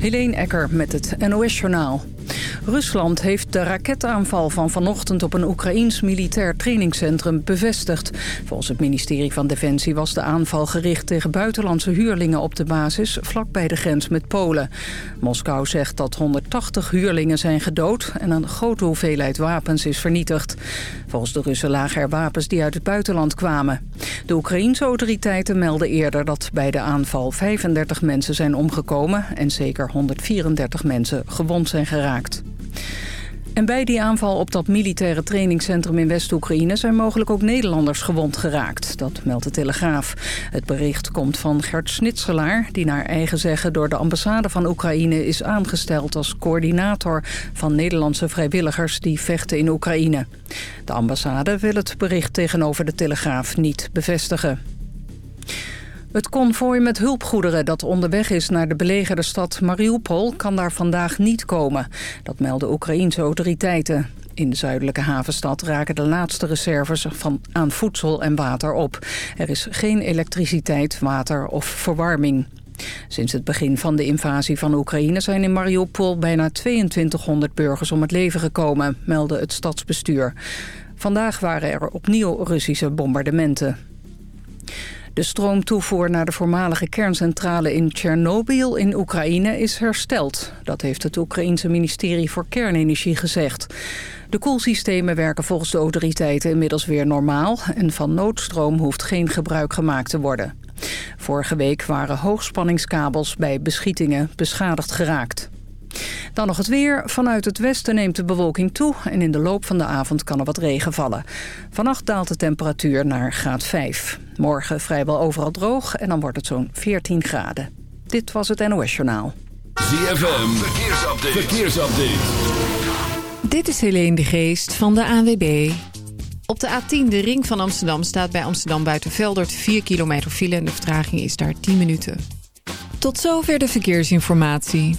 Helene Ecker met het NOS-journaal. Rusland heeft de raketaanval van vanochtend op een Oekraïns militair trainingscentrum bevestigd. Volgens het ministerie van Defensie was de aanval gericht tegen buitenlandse huurlingen op de basis vlakbij de grens met Polen. Moskou zegt dat 180 huurlingen zijn gedood en een grote hoeveelheid wapens is vernietigd. Volgens de Russen lagen er wapens die uit het buitenland kwamen. De Oekraïense autoriteiten melden eerder dat bij de aanval 35 mensen zijn omgekomen en zeker 134 mensen gewond zijn geraakt. En bij die aanval op dat militaire trainingscentrum in West-Oekraïne... zijn mogelijk ook Nederlanders gewond geraakt. Dat meldt de Telegraaf. Het bericht komt van Gert Snitselaar... die naar eigen zeggen door de ambassade van Oekraïne... is aangesteld als coördinator van Nederlandse vrijwilligers... die vechten in Oekraïne. De ambassade wil het bericht tegenover de Telegraaf niet bevestigen. Het konvooi met hulpgoederen dat onderweg is naar de belegerde stad Mariupol... kan daar vandaag niet komen. Dat melden Oekraïense autoriteiten. In de zuidelijke havenstad raken de laatste reserves van, aan voedsel en water op. Er is geen elektriciteit, water of verwarming. Sinds het begin van de invasie van Oekraïne zijn in Mariupol bijna 2200 burgers om het leven gekomen, meldde het stadsbestuur. Vandaag waren er opnieuw Russische bombardementen. De stroomtoevoer naar de voormalige kerncentrale in Tsjernobyl in Oekraïne is hersteld. Dat heeft het Oekraïense ministerie voor Kernenergie gezegd. De koelsystemen werken volgens de autoriteiten inmiddels weer normaal... en van noodstroom hoeft geen gebruik gemaakt te worden. Vorige week waren hoogspanningskabels bij beschietingen beschadigd geraakt. Dan nog het weer. Vanuit het westen neemt de bewolking toe... en in de loop van de avond kan er wat regen vallen. Vannacht daalt de temperatuur naar graad 5. Morgen vrijwel overal droog en dan wordt het zo'n 14 graden. Dit was het NOS Journaal. ZFM, verkeersupdate. verkeersupdate. Dit is Helene de Geest van de ANWB. Op de A10, de ring van Amsterdam, staat bij Amsterdam Buitenveldert 4 kilometer file... en de vertraging is daar 10 minuten. Tot zover de verkeersinformatie.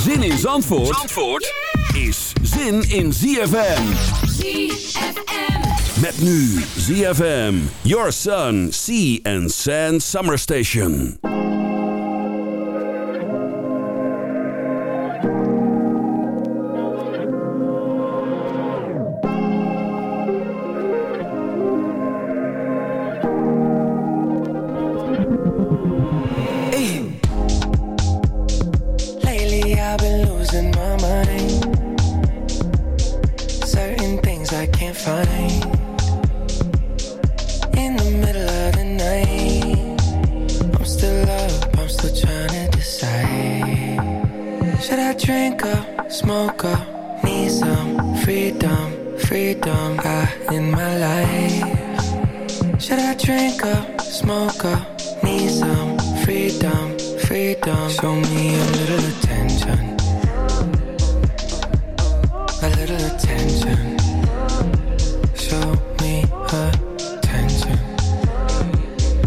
Zin in Zandvoort, Zandvoort is zin in ZFM. ZFM. Met nu ZFM, Your Sun, Sea and Sand Summer Station. smoker, need some freedom, freedom. Show me a little attention, a little attention. Show me attention,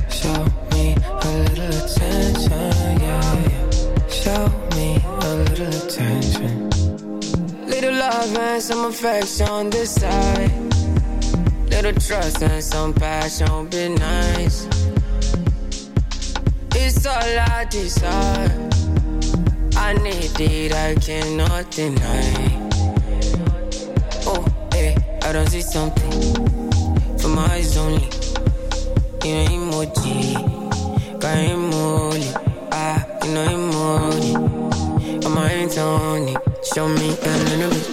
show me a little attention, yeah. Show me a little attention, little love and some affection this side, little trust and some passion, be nice is all I desire. I need it, I cannot deny. Oh, hey, I don't see something for my eyes only. You know emoji, got emoji, ah, you know emoji. I'm my hands on it, show me a little bit.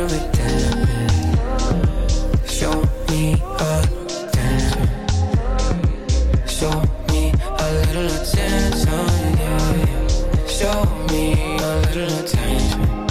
better with that. Show me a dance. Show me a little attention. Yeah. Show me a little attention.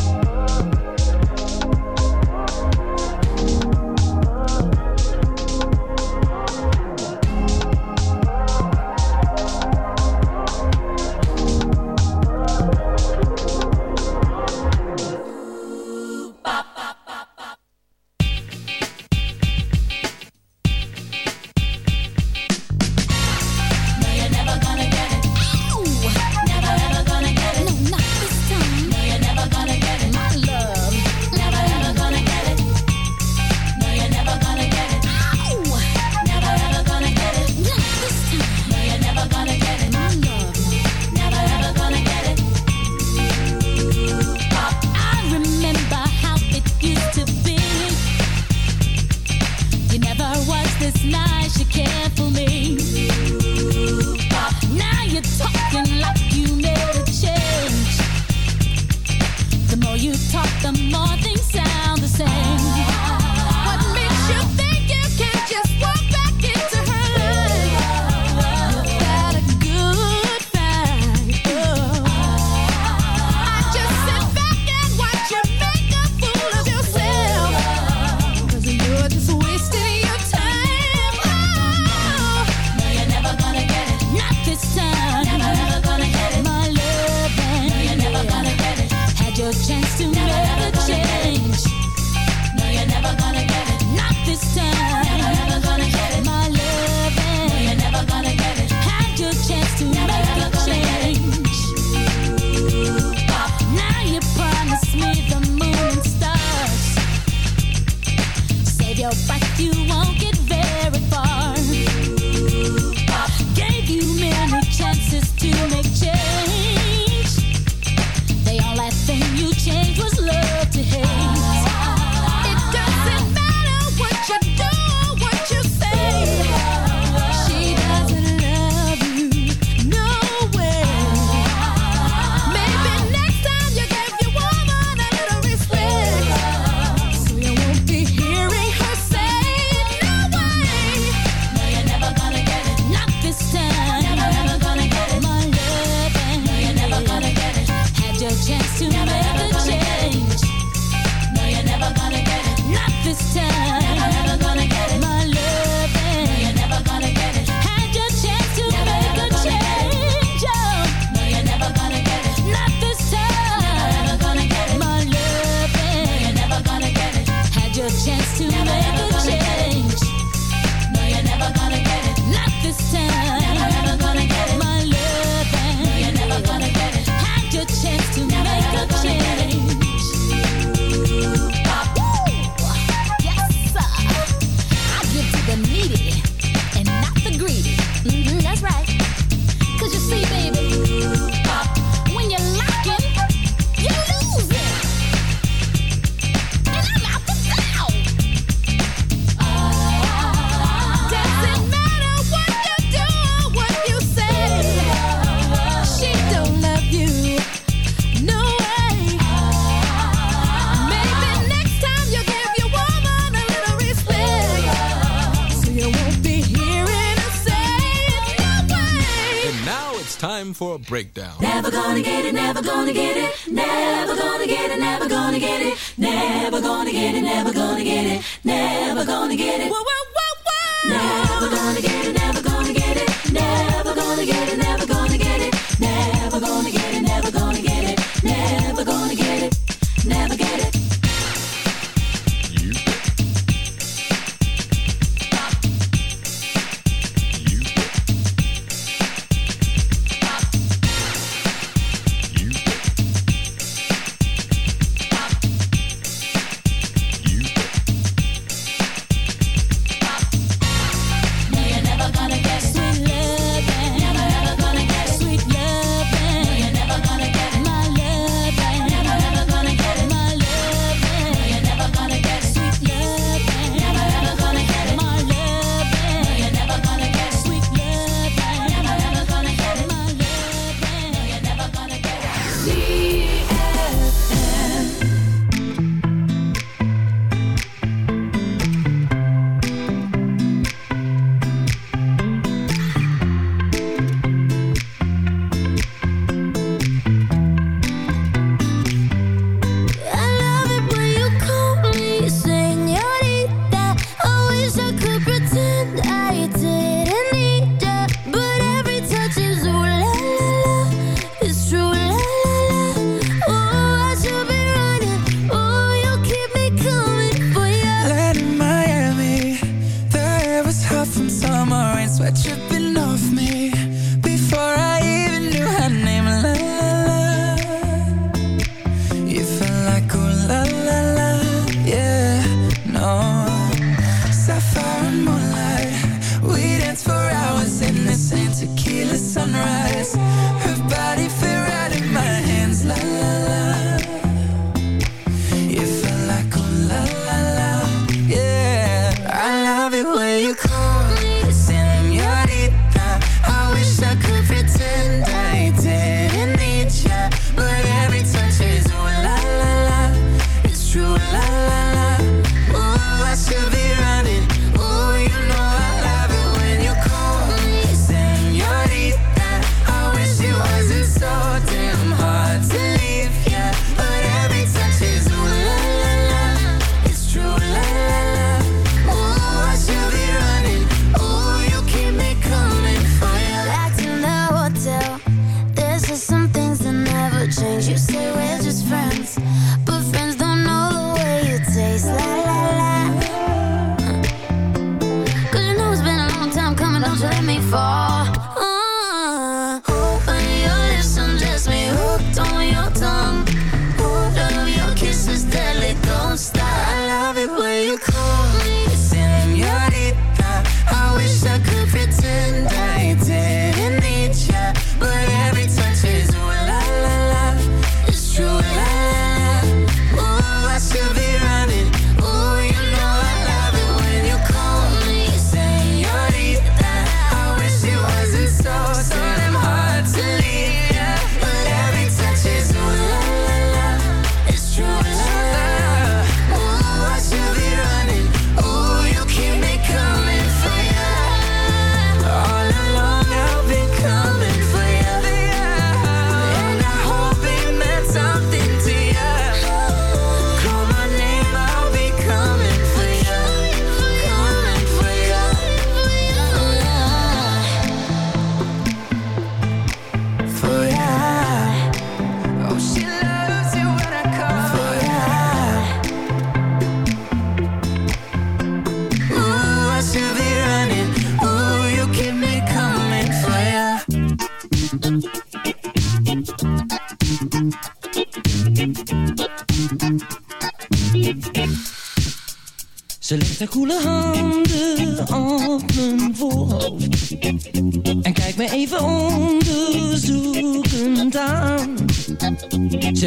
it's time for a breakdown. Never gonna get it, never gonna get it, never gonna get it, never gonna get it, never gonna get it, never gonna get it, never gonna get it. Whoa, whoa, whoa, whoa. Never gonna get it, never gonna get it, never gonna get it, never gonna get it, never gonna get it, never gonna get it, never gonna get it, never.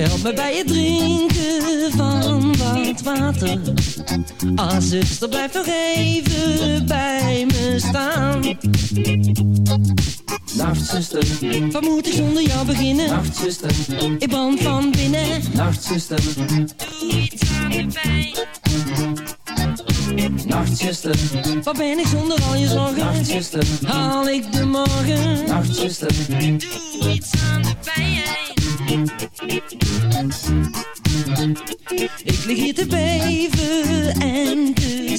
Ze helpt me bij het drinken van wat water. Ah, zuster, blijf nog even bij me staan. Nacht, zuster, wat moet ik zonder jou beginnen? Nacht, zuster, ik brand van binnen. Nacht, zuster, doe iets aan de pijn. Nachtzuster, waar ben ik zonder al je zorgen? Nachtzuster, haal ik de morgen? Nachtzuster, doe iets aan de pijn. Ik lig hier te beven en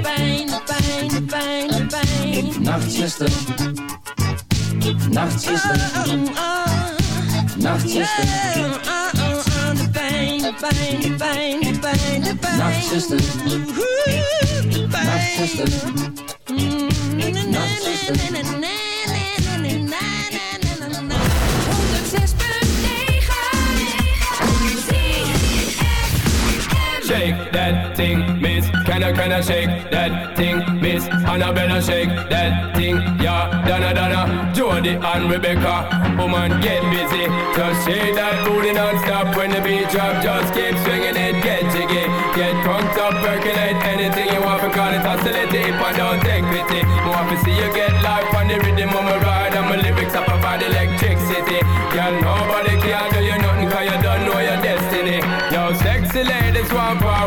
pijn, pijn, pijn, pijn. Nachtzuster, Nachtzuster, Nachtzuster, de pijn, de pijn, de pijn, de pijn, de pijn. Nachtzuster, Nachtzuster, Nachtzuster. I, can shake that thing, miss? Annabella shake that thing, yeah. Donna, Donna, Jody and Rebecca. Woman, get busy. Just shake that booty non-stop when the beat drop. Just keep swinging it, get jiggy. Get drunk up, percolate anything you want. Because it's hostility if I don't take pity. Want to see you get life on the rhythm of my ride. And my lyrics up about electricity. Girl, nobody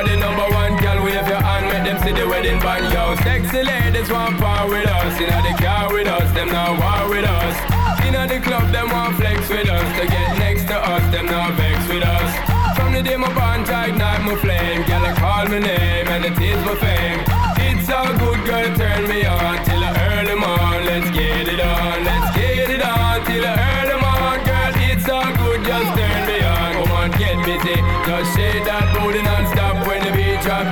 are the number one, girl, wave your hand, make them see the wedding band. Yo, sexy ladies want part with us. Know, the car with us, them now war with us. Know, the club, them want flex with us. To get next to us, them now vex with us. From the day my bond, I ignite my flame. Girl, I call my name, and it is my fame. It's a good girl, turn me on till I them on. Let's get it on, let's get it on till I them on. Girl, it's all good, just turn me on. Come on, get busy, just shake that booty non-stop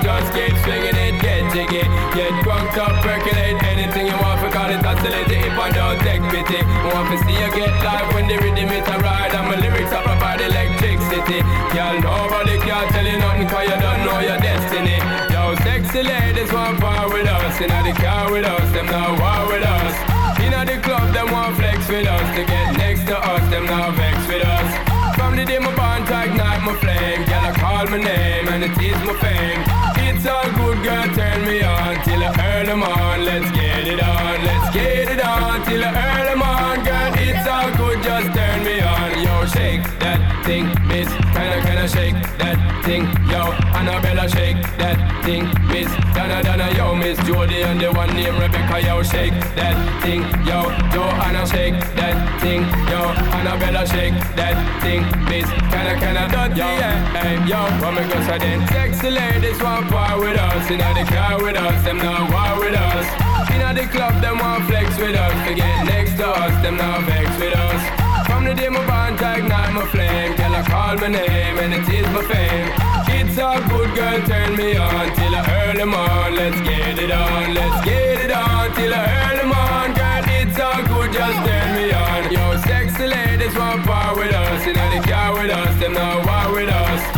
drop. Just keep swinging it, get jiggy, get drunk up, percolate anything you want. For call it oscillating if I don't take pity. Want to see you get live when the rhythm is a ride and my lyrics up about electricity. Girl, nobody can tell you nothing 'cause you don't know your destiny. Yo, sexy ladies want part with us. In the car with us, them now war with us. In the club, them want flex with us. To get next to us, them now vex with us. From the day my bond, I ignite my flame. Girl, I call my name and it is my fame. It's all good, girl, turn me on till I earn them on. Let's get it on, let's get it on till I earn them on. Girl, it's all good, just turn me on. Yo, shake that thing, miss. Kinda, kinda shake that thing. Yo, Annabella, shake that thing, miss. Donna, Donna, yo, miss Jody and the one named Rebecca, yo, shake that thing. Yo, Joanna, shake that thing. Yo, Annabella, shake that thing, miss. Kinda, kinda, dirty, yeah. Hey, yo, what me go say then? Sexy ladies want part with us. In the car with us, them now war with us. In the club, them want flex with us. To get next to us, them now vex with us. From the day my bond, ignite my flame. Girl, I call my name and it is my fame. It's all good, girl, turn me on till I earn them on. Let's get it on, let's get it on till I earn them on. Girl, it's all good, just turn me on. Yo, sexy ladies want part with us. In the car with us, them now war with us.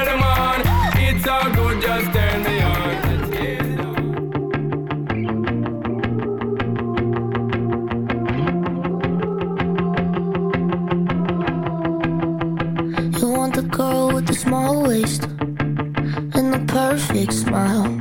perfect smile.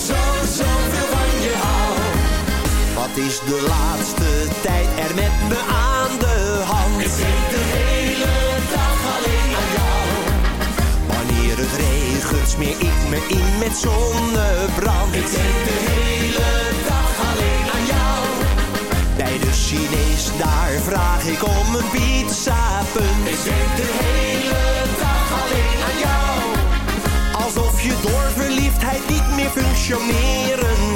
zo, zoveel van je hou. Wat is de laatste tijd er met me aan de hand? Ik denk de hele dag alleen aan jou. Wanneer het regent smeer ik me in met zonnebrand. Ik denk de hele dag alleen aan jou. Bij de Chinees daar vraag ik om een pizza punt. Ik denk de hele dag. functioneren.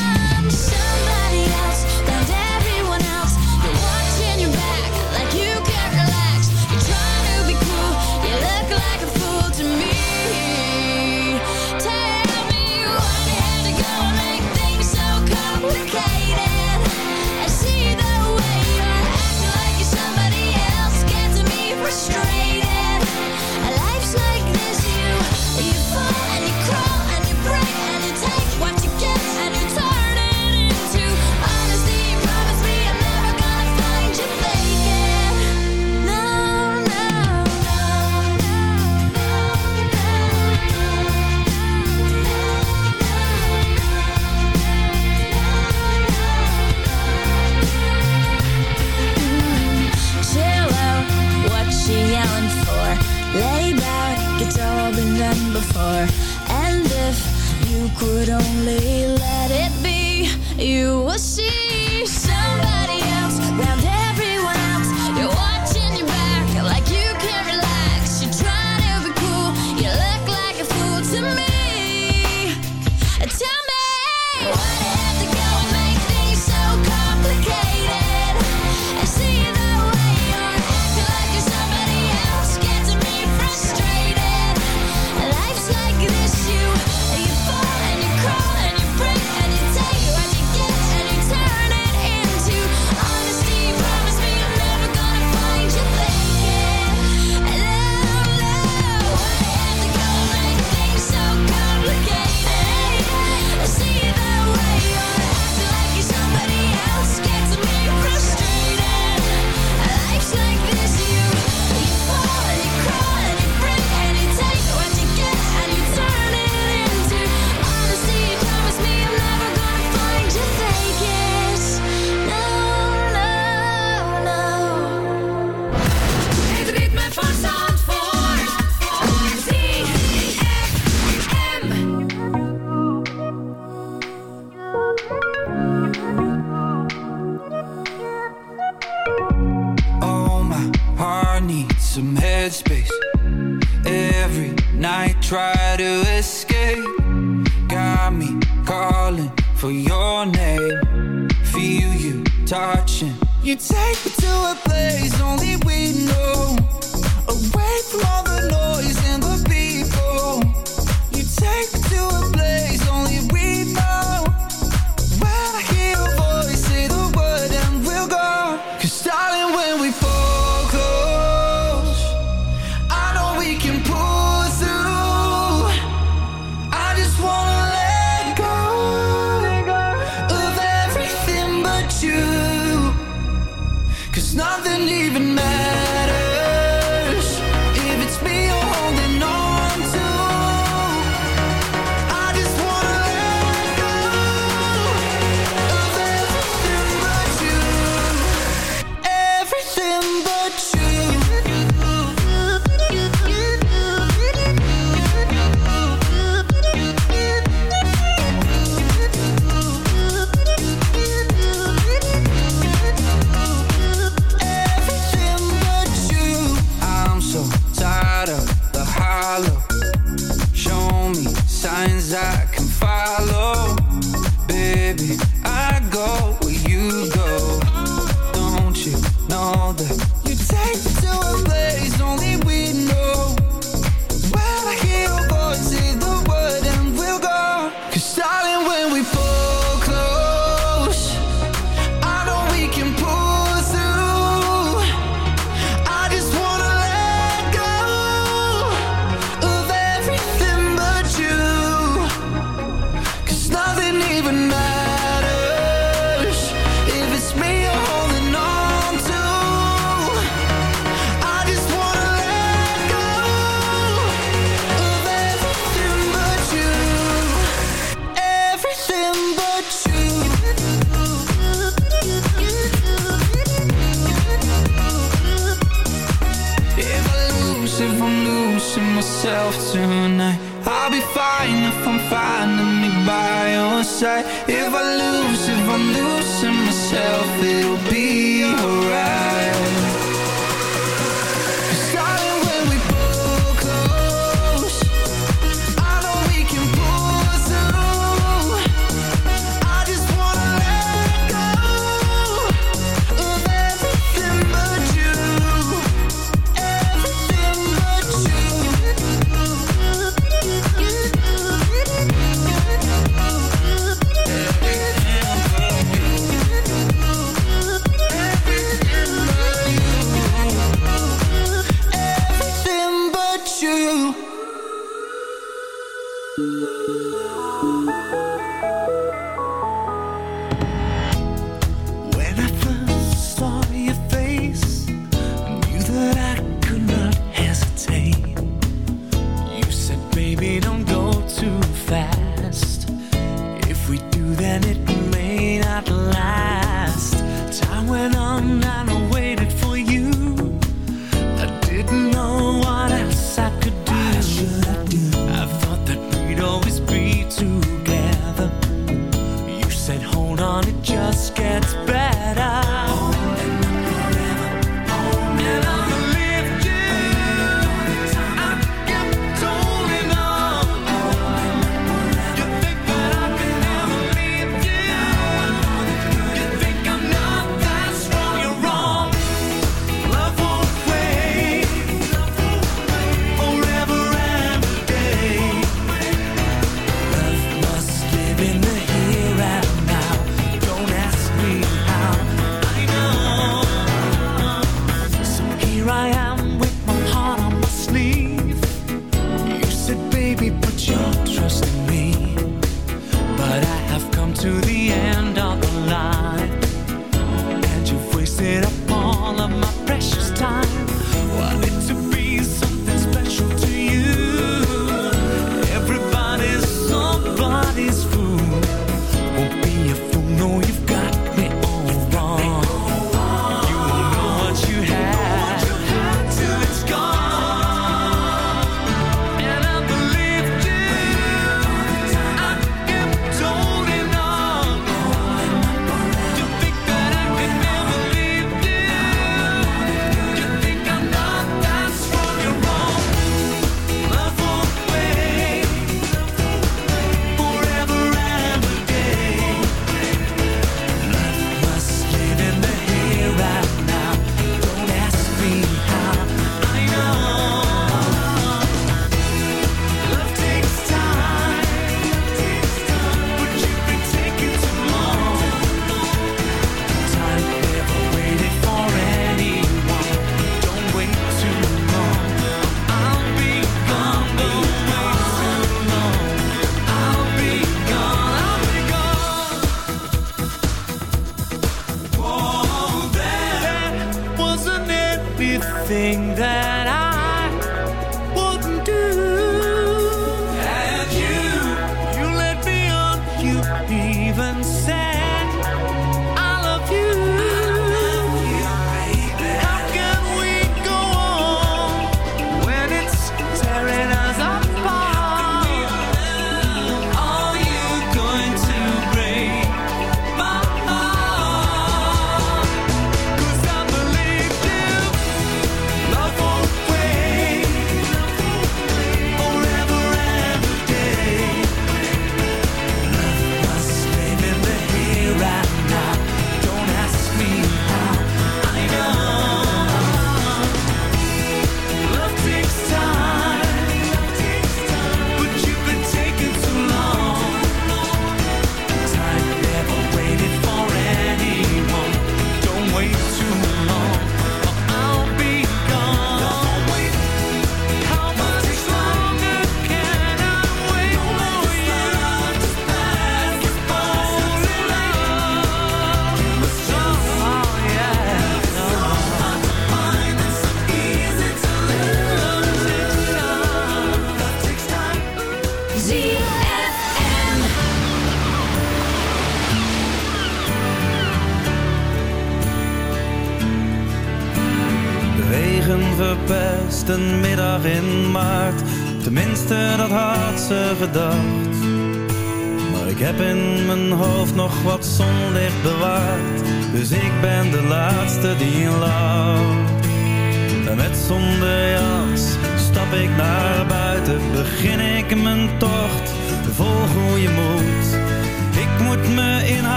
been done before. And if you could only let it be, you would.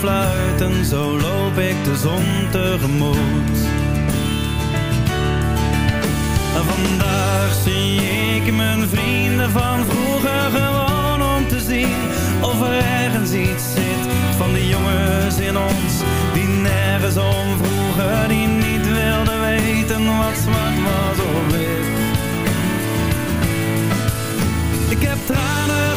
fluiten, zo loop ik de zon tegemoet. En vandaag zie ik mijn vrienden van vroeger gewoon om te zien of er ergens iets zit van de jongens in ons die nergens om vroegen, die niet wilden weten wat zwart was of wit. Ik heb tranen